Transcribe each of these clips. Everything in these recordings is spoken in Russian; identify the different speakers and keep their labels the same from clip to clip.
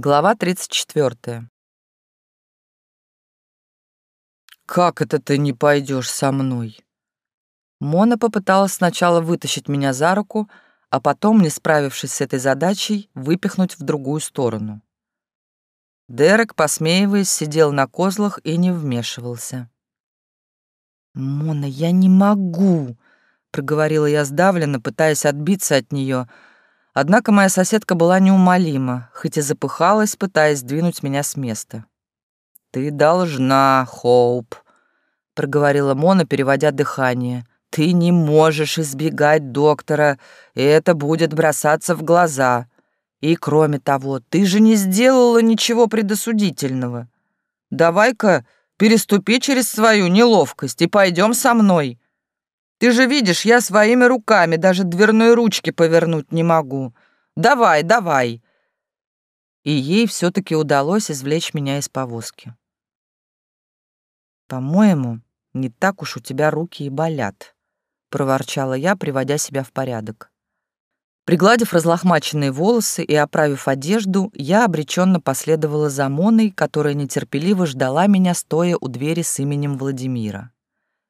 Speaker 1: Глава 34. «Как это ты не пойдешь со мной?» Мона попыталась сначала вытащить меня за руку, а потом, не справившись с этой задачей, выпихнуть в другую сторону. Дерек, посмеиваясь, сидел на козлах и не вмешивался. «Мона, я не могу!» — проговорила я сдавленно, пытаясь отбиться от нее — Однако моя соседка была неумолима, хоть и запыхалась, пытаясь сдвинуть меня с места. «Ты должна, Хоуп», — проговорила Мона, переводя дыхание. «Ты не можешь избегать доктора, и это будет бросаться в глаза. И кроме того, ты же не сделала ничего предосудительного. Давай-ка переступи через свою неловкость и пойдем со мной. Ты же видишь, я своими руками даже дверной ручки повернуть не могу. Давай, давай!» И ей все-таки удалось извлечь меня из повозки. «По-моему, не так уж у тебя руки и болят», — проворчала я, приводя себя в порядок. Пригладив разлохмаченные волосы и оправив одежду, я обреченно последовала за Моной, которая нетерпеливо ждала меня, стоя у двери с именем Владимира.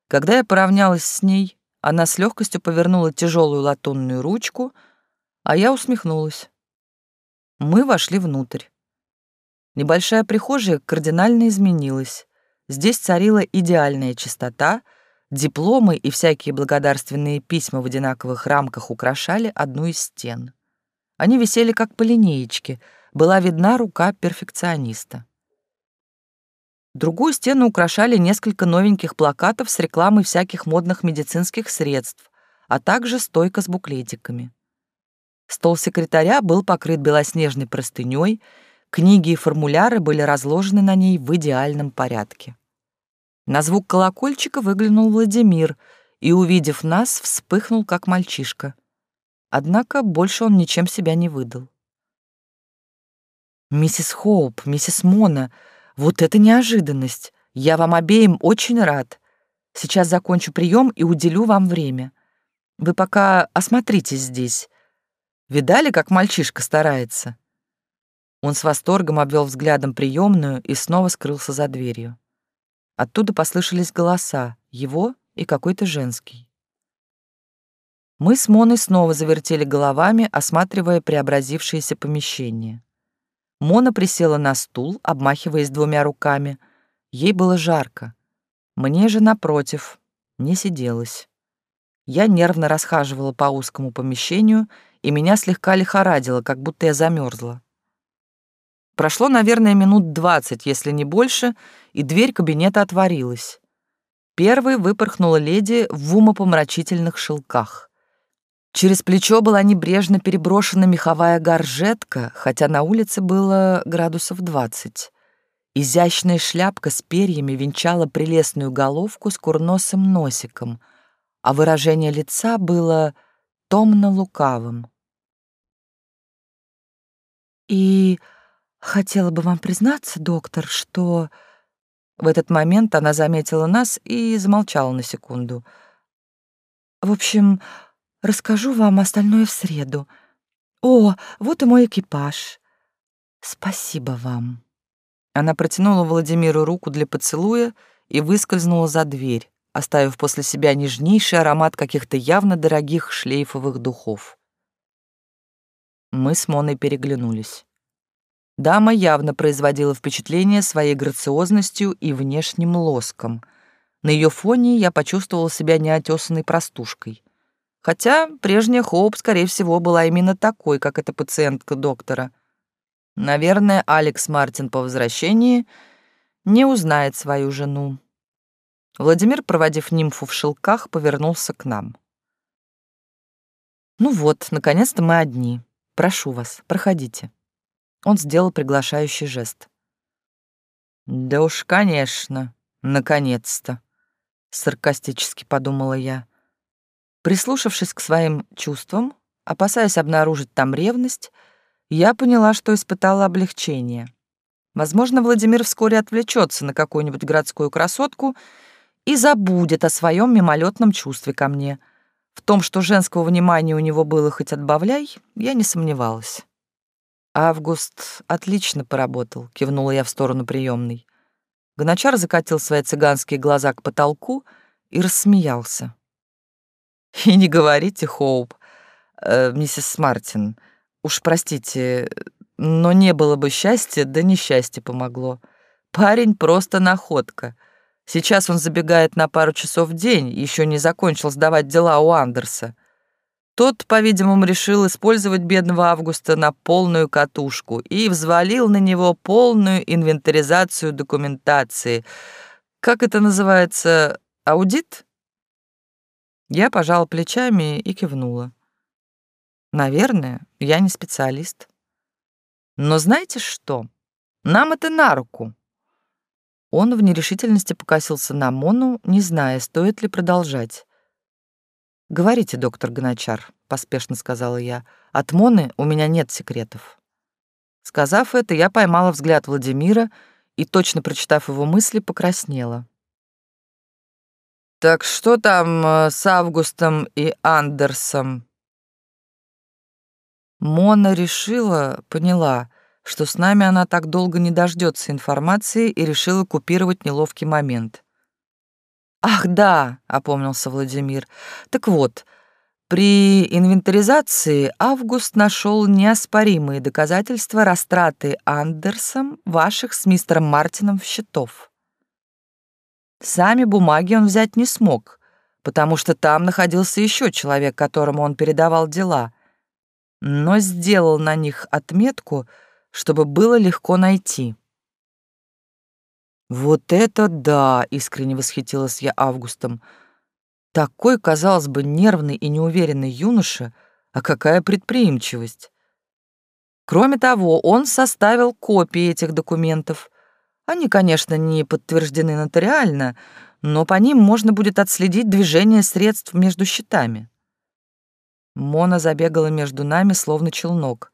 Speaker 1: Когда я поравнялась с ней, она с легкостью повернула тяжелую латунную ручку, а я усмехнулась. Мы вошли внутрь. Небольшая прихожая кардинально изменилась. Здесь царила идеальная чистота, дипломы и всякие благодарственные письма в одинаковых рамках украшали одну из стен. Они висели как по линеечке, была видна рука перфекциониста. Другую стену украшали несколько новеньких плакатов с рекламой всяких модных медицинских средств, а также стойка с буклетиками. Стол секретаря был покрыт белоснежной простыней, книги и формуляры были разложены на ней в идеальном порядке. На звук колокольчика выглянул Владимир и, увидев нас, вспыхнул, как мальчишка. Однако больше он ничем себя не выдал. «Миссис Хоуп, миссис Мона, вот это неожиданность. Я вам обеим очень рад. Сейчас закончу прием и уделю вам время. Вы пока осмотритесь здесь. Видали, как мальчишка старается?» Он с восторгом обвел взглядом приемную и снова скрылся за дверью. Оттуда послышались голоса, его и какой-то женский. Мы с Моной снова завертели головами, осматривая преобразившееся помещение. Мона присела на стул, обмахиваясь двумя руками. Ей было жарко. Мне же, напротив, не сиделось. Я нервно расхаживала по узкому помещению, и меня слегка лихорадило, как будто я замерзла. Прошло, наверное, минут двадцать, если не больше, и дверь кабинета отворилась. Первой выпорхнула леди в умопомрачительных шелках. Через плечо была небрежно переброшена меховая горжетка, хотя на улице было градусов двадцать. Изящная шляпка с перьями венчала прелестную головку с курносым носиком, а выражение лица было томно-лукавым. «И хотела бы вам признаться, доктор, что...» В этот момент она заметила нас и замолчала на секунду. «В общем, Расскажу вам остальное в среду. О, вот и мой экипаж. Спасибо вам. Она протянула Владимиру руку для поцелуя и выскользнула за дверь, оставив после себя нежнейший аромат каких-то явно дорогих шлейфовых духов. Мы с Моной переглянулись. Дама явно производила впечатление своей грациозностью и внешним лоском. На ее фоне я почувствовал себя неотесанной простушкой. Хотя прежняя Хоуп, скорее всего, была именно такой, как эта пациентка доктора. Наверное, Алекс Мартин по возвращении не узнает свою жену. Владимир, проводив нимфу в шелках, повернулся к нам. «Ну вот, наконец-то мы одни. Прошу вас, проходите». Он сделал приглашающий жест. «Да уж, конечно, наконец-то», — саркастически подумала я. Прислушавшись к своим чувствам, опасаясь обнаружить там ревность, я поняла, что испытала облегчение. Возможно, Владимир вскоре отвлечется на какую-нибудь городскую красотку и забудет о своем мимолетном чувстве ко мне. В том, что женского внимания у него было хоть отбавляй, я не сомневалась. Август отлично поработал, кивнула я в сторону приемной. Гоночар закатил свои цыганские глаза к потолку и рассмеялся. «И не говорите, Хоуп, э, миссис Мартин, уж простите, но не было бы счастья, да несчастье помогло. Парень просто находка. Сейчас он забегает на пару часов в день, еще не закончил сдавать дела у Андерса. Тот, по-видимому, решил использовать бедного Августа на полную катушку и взвалил на него полную инвентаризацию документации. Как это называется? Аудит? Я пожала плечами и кивнула. Наверное, я не специалист. Но знаете что? Нам это на руку. Он в нерешительности покосился на Мону, не зная, стоит ли продолжать. «Говорите, доктор Гоночар», — поспешно сказала я. «От Моны у меня нет секретов». Сказав это, я поймала взгляд Владимира и, точно прочитав его мысли, покраснела. «Так что там э, с Августом и Андерсом?» Мона решила, поняла, что с нами она так долго не дождется информации и решила купировать неловкий момент. «Ах, да», — опомнился Владимир. «Так вот, при инвентаризации Август нашел неоспоримые доказательства растраты Андерсом ваших с мистером Мартином счетов. Сами бумаги он взять не смог, потому что там находился еще человек, которому он передавал дела — но сделал на них отметку, чтобы было легко найти. «Вот это да!» — искренне восхитилась я Августом. «Такой, казалось бы, нервный и неуверенный юноша, а какая предприимчивость!» Кроме того, он составил копии этих документов. Они, конечно, не подтверждены нотариально, но по ним можно будет отследить движение средств между счетами. Мона забегала между нами, словно челнок.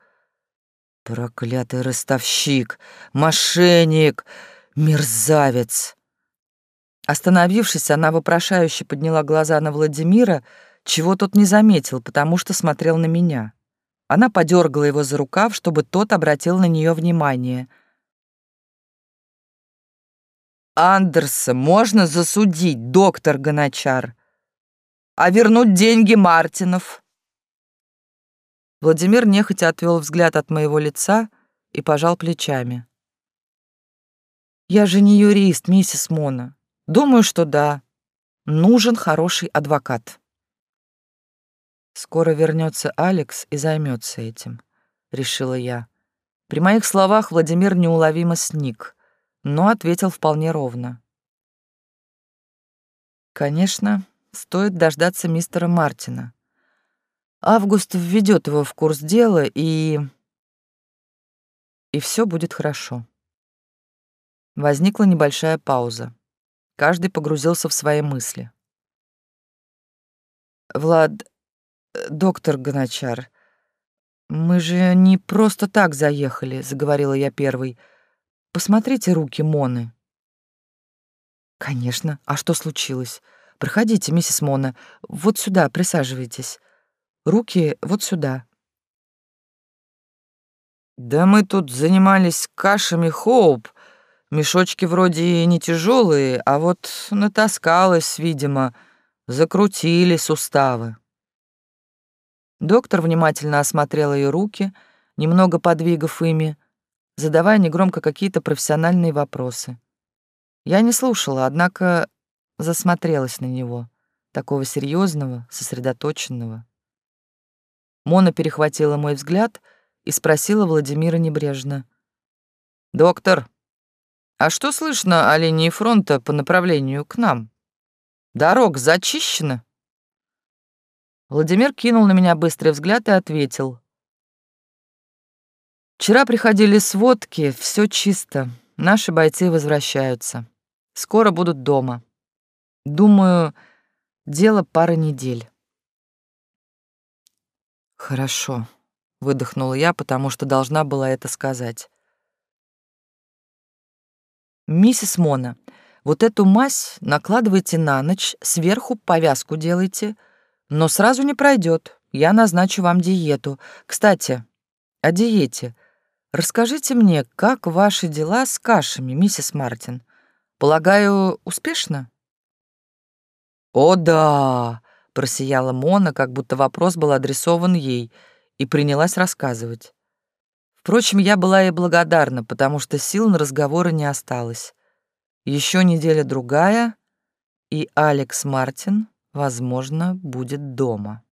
Speaker 1: «Проклятый ростовщик! Мошенник! Мерзавец!» Остановившись, она вопрошающе подняла глаза на Владимира, чего тот не заметил, потому что смотрел на меня. Она подергала его за рукав, чтобы тот обратил на нее внимание. «Андерса можно засудить, доктор Гоночар, а вернуть деньги Мартинов?» Владимир нехотя отвел взгляд от моего лица и пожал плечами. «Я же не юрист, миссис Мона. Думаю, что да. Нужен хороший адвокат». «Скоро вернется Алекс и займется этим», — решила я. При моих словах Владимир неуловимо сник, но ответил вполне ровно. «Конечно, стоит дождаться мистера Мартина. Август введет его в курс дела, и... И все будет хорошо. Возникла небольшая пауза. Каждый погрузился в свои мысли. «Влад, доктор Гоночар, мы же не просто так заехали», — заговорила я первой. «Посмотрите руки Моны». «Конечно. А что случилось? Проходите, миссис Мона. Вот сюда, присаживайтесь. Руки вот сюда. Да мы тут занимались кашами Хоуп. Мешочки вроде и не тяжелые, а вот натаскалось, видимо, закрутили суставы. Доктор внимательно осмотрел ее руки, немного подвигав ими, задавая негромко какие-то профессиональные вопросы. Я не слушала, однако засмотрелась на него, такого серьезного, сосредоточенного. Мона перехватила мой взгляд и спросила Владимира небрежно. «Доктор, а что слышно о линии фронта по направлению к нам? Дорог зачищена?» Владимир кинул на меня быстрый взгляд и ответил. «Вчера приходили сводки, все чисто. Наши бойцы возвращаются. Скоро будут дома. Думаю, дело пары недель». «Хорошо», — выдохнула я, потому что должна была это сказать. «Миссис Мона, вот эту мазь накладывайте на ночь, сверху повязку делайте, но сразу не пройдет. Я назначу вам диету. Кстати, о диете. Расскажите мне, как ваши дела с кашами, миссис Мартин? Полагаю, успешно?» «О, да!» — просияла Мона, как будто вопрос был адресован ей, и принялась рассказывать. Впрочем, я была ей благодарна, потому что сил на разговоры не осталось. Еще неделя-другая, и Алекс Мартин, возможно, будет дома.